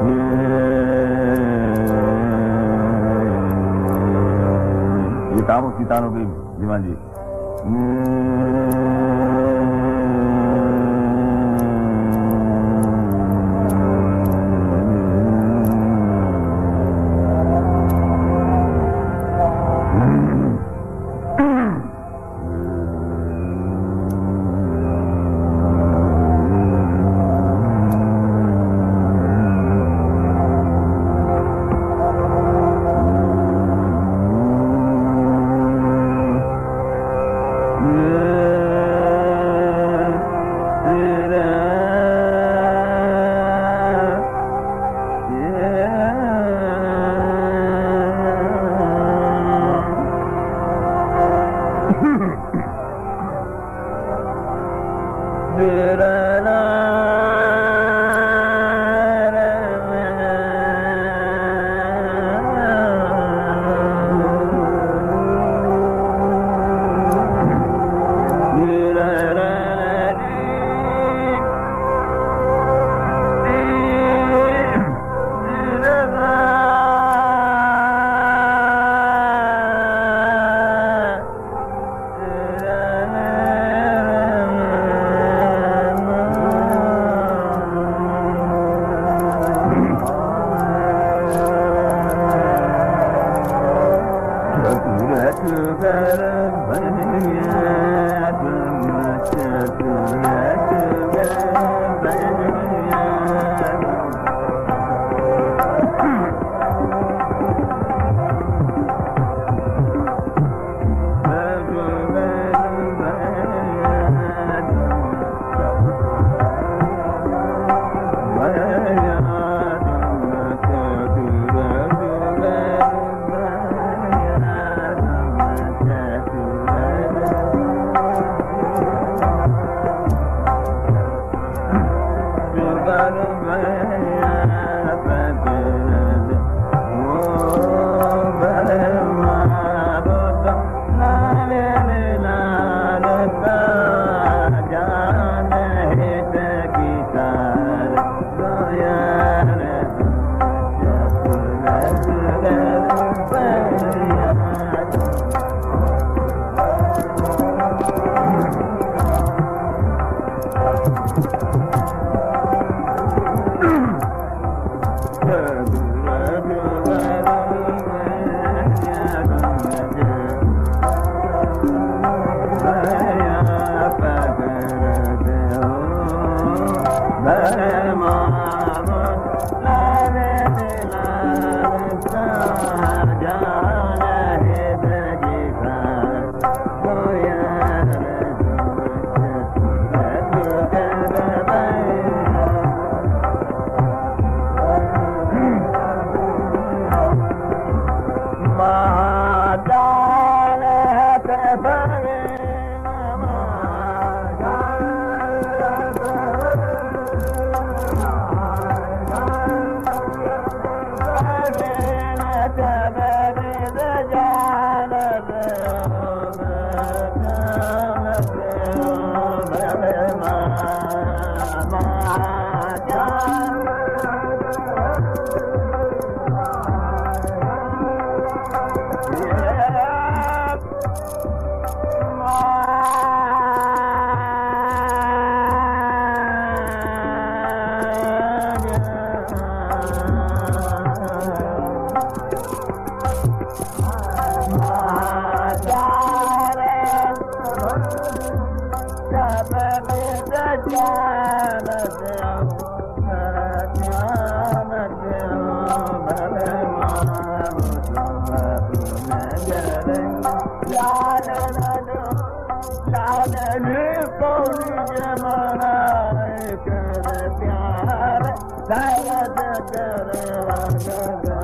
ये तारों की तारों की जी। तेरा Relax da da da da da da